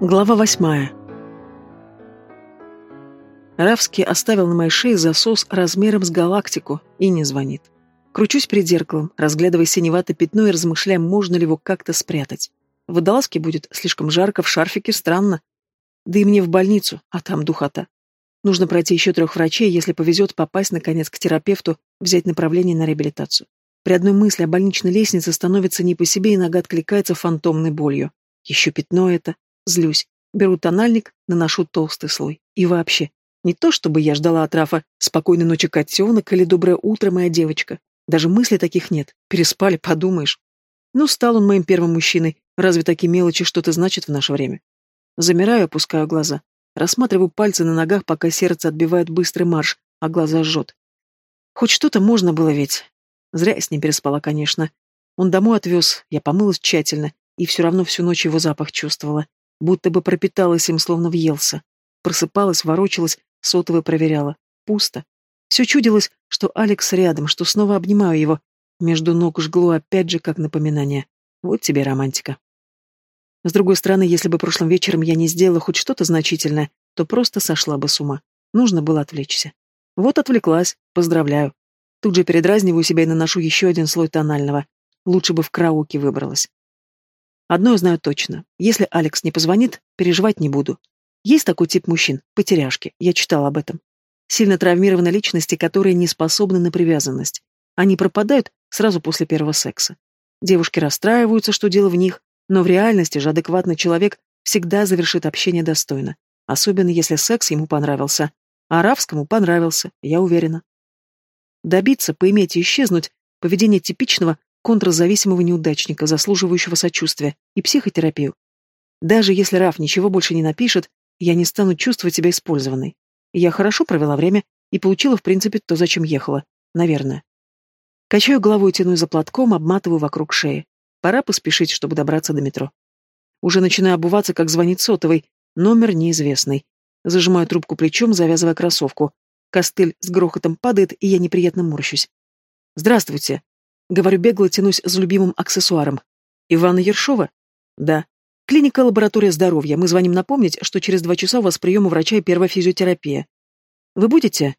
Глава восьмая. Равский оставил на моей шее засос размером с галактику и не звонит. Кручусь перед зеркалом, разглядывая синеватое пятно и размышляя, можно ли его как-то спрятать. В водолазке будет слишком жарко, в шарфике странно. Да и мне в больницу, а там духота. Нужно пройти еще трех врачей, если повезет попасть, наконец, к терапевту, взять направление на реабилитацию. При одной мысли о больничной лестнице становится не по себе и нога откликается фантомной болью. Еще пятно это, Злюсь. Беру тональник, наношу толстый слой. И вообще, не то чтобы я ждала от Рафа «Спокойной ночи, котенок» или «Доброе утро, моя девочка». Даже мыслей таких нет. Переспали, подумаешь. Ну, стал он моим первым мужчиной. Разве такие мелочи что-то значат в наше время? Замираю, опускаю глаза. Рассматриваю пальцы на ногах, пока сердце отбивает быстрый марш, а глаза жжет. Хоть что-то можно было ведь. Зря я с ним переспала, конечно. Он домой отвез, я помылась тщательно, и все равно всю ночь его запах чувствовала будто бы пропиталась им, словно въелся. Просыпалась, ворочалась, сотовой проверяла. Пусто. Все чудилось, что Алекс рядом, что снова обнимаю его. Между ног жгло опять же, как напоминание. Вот тебе романтика. С другой стороны, если бы прошлым вечером я не сделала хоть что-то значительное, то просто сошла бы с ума. Нужно было отвлечься. Вот отвлеклась, поздравляю. Тут же передразниваю себя и наношу еще один слой тонального. Лучше бы в караоке выбралась. Одно я знаю точно. Если Алекс не позвонит, переживать не буду. Есть такой тип мужчин, потеряшки, я читал об этом. Сильно травмированы личности, которые не способны на привязанность. Они пропадают сразу после первого секса. Девушки расстраиваются, что дело в них, но в реальности же адекватный человек всегда завершит общение достойно. Особенно если секс ему понравился. А Равскому понравился, я уверена. Добиться, поиметь и исчезнуть – поведение типичного контрзависимого неудачника, заслуживающего сочувствия, и психотерапию. Даже если Раф ничего больше не напишет, я не стану чувствовать себя использованной. Я хорошо провела время и получила, в принципе, то, зачем ехала. Наверное. Качаю головой, тяну за платком, обматываю вокруг шеи. Пора поспешить, чтобы добраться до метро. Уже начинаю обуваться, как звонит сотовый. Номер неизвестный. Зажимаю трубку плечом, завязывая кроссовку. Костыль с грохотом падает, и я неприятно морщусь. «Здравствуйте!» Говорю бегло, тянусь за любимым аксессуаром. Ивана Ершова? Да. Клиника лаборатория здоровья. Мы звоним напомнить, что через два часа у вас прием у врача и первая физиотерапия. Вы будете?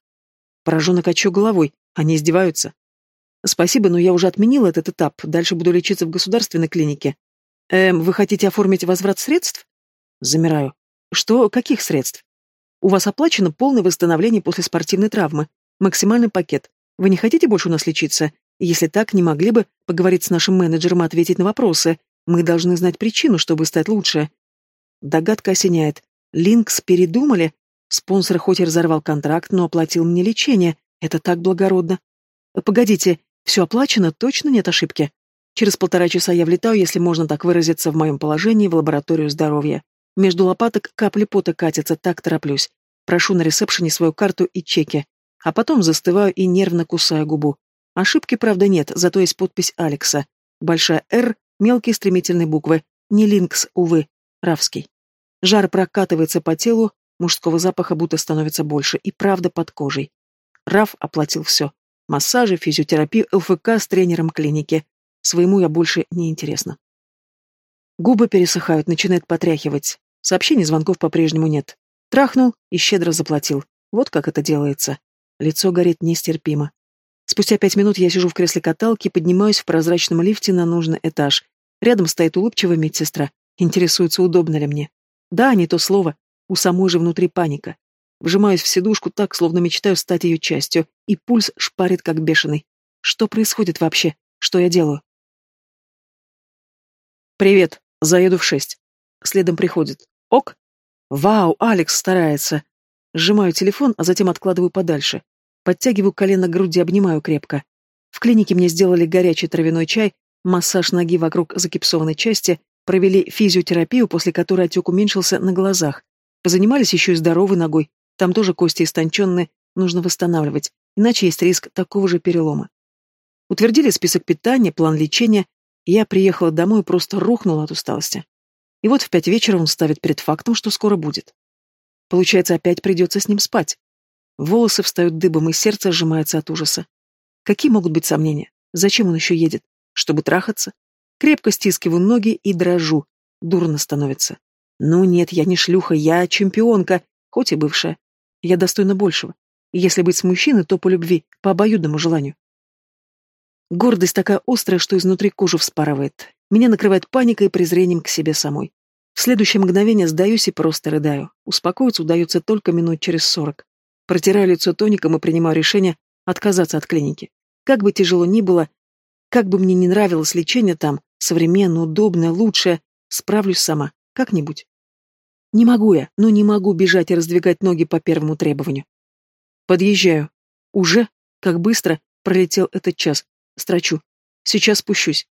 Пораженно качу головой. Они издеваются. Спасибо, но я уже отменила этот этап. Дальше буду лечиться в государственной клинике. Эм, вы хотите оформить возврат средств? Замираю. Что, каких средств? У вас оплачено полное восстановление после спортивной травмы. Максимальный пакет. Вы не хотите больше у нас лечиться? Если так, не могли бы поговорить с нашим менеджером и ответить на вопросы? Мы должны знать причину, чтобы стать лучше. Догадка осеняет. Линкс передумали? Спонсор хоть и разорвал контракт, но оплатил мне лечение. Это так благородно. Погодите, все оплачено, точно нет ошибки? Через полтора часа я влетаю, если можно так выразиться, в моем положении в лабораторию здоровья. Между лопаток капли пота катятся, так тороплюсь. Прошу на ресепшене свою карту и чеки. А потом застываю и нервно кусаю губу. Ошибки, правда, нет, зато есть подпись Алекса. Большая «Р», мелкие стремительные буквы. Не Линкс, увы, Равский. Жар прокатывается по телу, мужского запаха будто становится больше, и правда под кожей. Раф оплатил все. Массажи, физиотерапию, ЛФК с тренером клиники. Своему я больше не интересна. Губы пересыхают, начинает потряхивать. Сообщений, звонков по-прежнему нет. Трахнул и щедро заплатил. Вот как это делается. Лицо горит нестерпимо. Спустя пять минут я сижу в кресле каталки и поднимаюсь в прозрачном лифте на нужный этаж. Рядом стоит улыбчивая медсестра. Интересуется, удобно ли мне. Да, не то слово. У самой же внутри паника. Вжимаюсь в сидушку так, словно мечтаю стать ее частью, и пульс шпарит, как бешеный. Что происходит вообще? Что я делаю? «Привет. Заеду в шесть». Следом приходит. «Ок?» «Вау, Алекс старается». Сжимаю телефон, а затем откладываю подальше. Подтягиваю колено к груди, обнимаю крепко. В клинике мне сделали горячий травяной чай, массаж ноги вокруг закипсованной части, провели физиотерапию, после которой отек уменьшился на глазах. Позанимались еще и здоровой ногой. Там тоже кости истонченные, нужно восстанавливать, иначе есть риск такого же перелома. Утвердили список питания, план лечения. Я приехала домой и просто рухнула от усталости. И вот в пять вечера он ставит перед фактом, что скоро будет. Получается, опять придется с ним спать. Волосы встают дыбом, и сердце сжимается от ужаса. Какие могут быть сомнения? Зачем он еще едет? Чтобы трахаться? Крепко стискиваю ноги и дрожу. Дурно становится. Ну нет, я не шлюха, я чемпионка, хоть и бывшая. Я достойна большего. Если быть с мужчиной, то по любви, по обоюдному желанию. Гордость такая острая, что изнутри кожу вспарывает. Меня накрывает паникой и презрением к себе самой. В следующее мгновение сдаюсь и просто рыдаю. Успокоиться удается только минут через сорок. Протираю лицо тоником и принимаю решение отказаться от клиники. Как бы тяжело ни было, как бы мне не нравилось лечение там, современное, удобное, лучшее, справлюсь сама, как-нибудь. Не могу я, но не могу бежать и раздвигать ноги по первому требованию. Подъезжаю. Уже? Как быстро пролетел этот час. Строчу. Сейчас спущусь.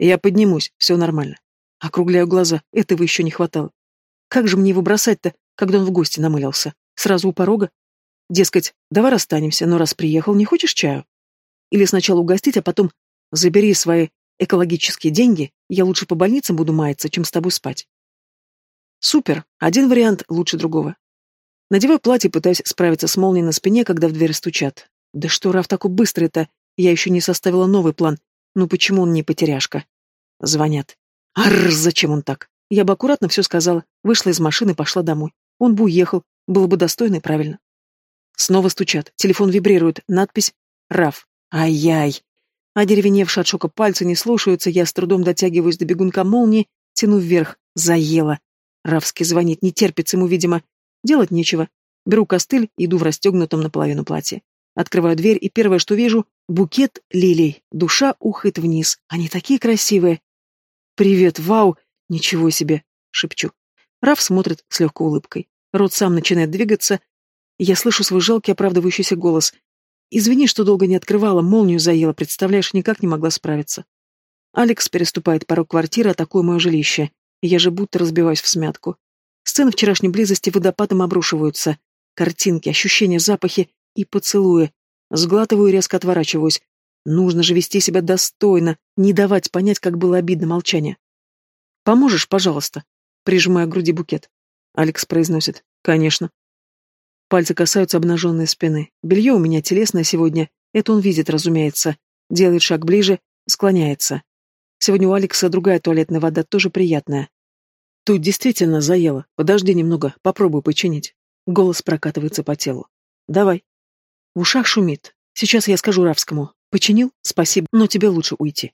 Я поднимусь, все нормально. Округляю глаза, этого еще не хватало. Как же мне его бросать-то, когда он в гости намылился? Сразу у порога? Дескать, давай расстанемся, но раз приехал, не хочешь чаю? Или сначала угостить, а потом забери свои экологические деньги, я лучше по больницам буду маяться, чем с тобой спать. Супер, один вариант лучше другого. Надеваю платье, пытаюсь справиться с молнией на спине, когда в дверь стучат. Да что Раф такой быстрый-то? Я еще не составила новый план. Ну почему он не потеряшка? Звонят. Арр, зачем он так? Я бы аккуратно все сказала, вышла из машины пошла домой. Он бы уехал, было бы достойно и правильно. Снова стучат, телефон вибрирует, надпись «Раф». Ай-яй. А деревеневшие от шока пальцы не слушаются, я с трудом дотягиваюсь до бегунка молнии, тяну вверх. Заела. Равский звонит, не терпится ему, видимо. Делать нечего. Беру костыль, иду в расстегнутом наполовину платье. Открываю дверь, и первое, что вижу — букет лилий. Душа ухает вниз. Они такие красивые. «Привет, вау! Ничего себе!» — шепчу. Раф смотрит с легкой улыбкой. Рот сам начинает двигаться. Я слышу свой жалкий оправдывающийся голос. «Извини, что долго не открывала, молнию заела, представляешь, никак не могла справиться». Алекс переступает порог квартиры, атакуя мое жилище. Я же будто разбиваюсь в смятку. Сцены вчерашней близости водопадом обрушиваются. Картинки, ощущения, запахи и поцелуи. Сглатываю и резко отворачиваюсь. Нужно же вести себя достойно, не давать понять, как было обидно молчание. «Поможешь, пожалуйста?» Прижимая к груди букет. Алекс произносит. «Конечно». Пальцы касаются обнаженной спины. Белье у меня телесное сегодня. Это он видит, разумеется. Делает шаг ближе, склоняется. Сегодня у Алекса другая туалетная вода, тоже приятная. Тут действительно заело. Подожди немного, попробую починить. Голос прокатывается по телу. Давай. В ушах шумит. Сейчас я скажу Равскому. Починил? Спасибо, но тебе лучше уйти.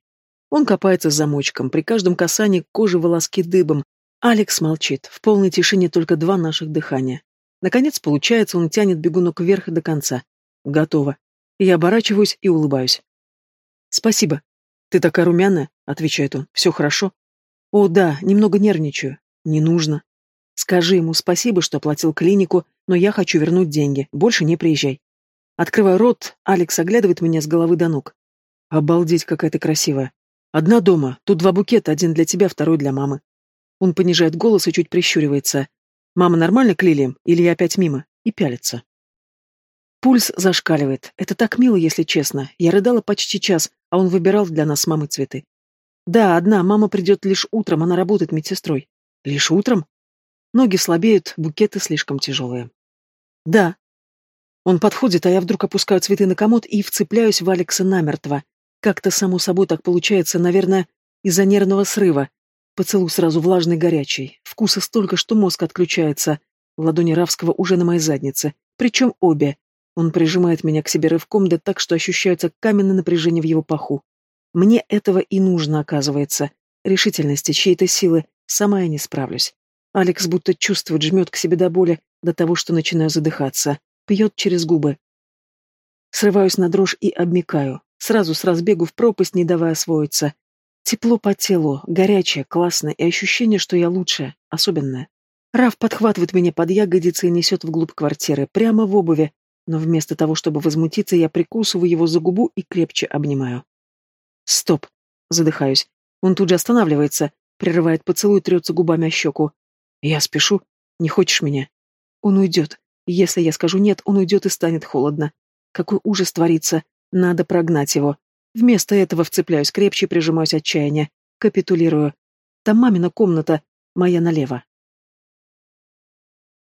Он копается с замочком, при каждом касании кожи волоски дыбом. Алекс молчит, в полной тишине только два наших дыхания. Наконец, получается, он тянет бегунок вверх до конца. Готово. Я оборачиваюсь и улыбаюсь. «Спасибо. Ты такая румяная», — отвечает он. «Все хорошо?» «О, да, немного нервничаю. Не нужно. Скажи ему спасибо, что оплатил клинику, но я хочу вернуть деньги. Больше не приезжай». Открывая рот, Алекс оглядывает меня с головы до ног. «Обалдеть, какая ты красивая. Одна дома, тут два букета, один для тебя, второй для мамы». Он понижает голос и чуть прищуривается. Мама нормально к лилиям? Или я опять мимо? И пялится. Пульс зашкаливает. Это так мило, если честно. Я рыдала почти час, а он выбирал для нас с мамой цветы. Да, одна, мама придет лишь утром, она работает медсестрой. Лишь утром? Ноги слабеют, букеты слишком тяжелые. Да. Он подходит, а я вдруг опускаю цветы на комод и вцепляюсь в Алекса намертво. Как-то само собой так получается, наверное, из-за нервного срыва. Поцелуй сразу влажный горячий. Вкуса столько, что мозг отключается. Ладони Равского уже на моей заднице. Причем обе. Он прижимает меня к себе рывком, да так, что ощущается каменное напряжение в его паху. Мне этого и нужно, оказывается. Решительности, чьей-то силы. Сама я не справлюсь. Алекс будто чувствует, жмет к себе до боли, до того, что начинаю задыхаться. Пьет через губы. Срываюсь на дрожь и обмикаю. Сразу с разбегу в пропасть, не давая освоиться. Тепло по телу, горячее, классное, и ощущение, что я лучшая, особенная. Раф подхватывает меня под ягодицы и несет вглубь квартиры, прямо в обуви, но вместо того, чтобы возмутиться, я прикусываю его за губу и крепче обнимаю. «Стоп!» — задыхаюсь. Он тут же останавливается, прерывает поцелуй трется губами о щеку. «Я спешу. Не хочешь меня?» Он уйдет. Если я скажу «нет», он уйдет и станет холодно. Какой ужас творится. Надо прогнать его. Вместо этого вцепляюсь крепче, прижимаюсь отчаяние. Капитулирую. Там мамина комната, моя налево.